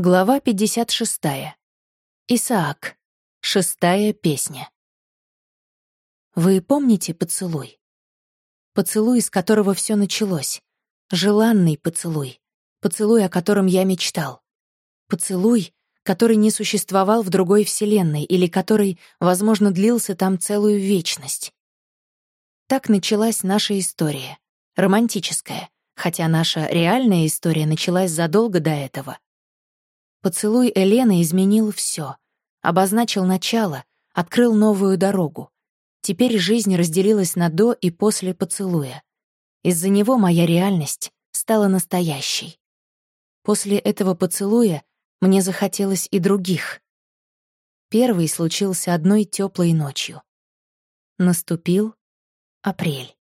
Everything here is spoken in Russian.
Глава 56. Исаак. Шестая песня. Вы помните поцелуй? Поцелуй, с которого все началось. Желанный поцелуй. Поцелуй, о котором я мечтал. Поцелуй, который не существовал в другой вселенной или который, возможно, длился там целую вечность. Так началась наша история. Романтическая, хотя наша реальная история началась задолго до этого — Поцелуй Элены изменил все, обозначил начало, открыл новую дорогу. Теперь жизнь разделилась на до и после поцелуя. Из-за него моя реальность стала настоящей. После этого поцелуя мне захотелось и других. Первый случился одной теплой ночью. Наступил апрель.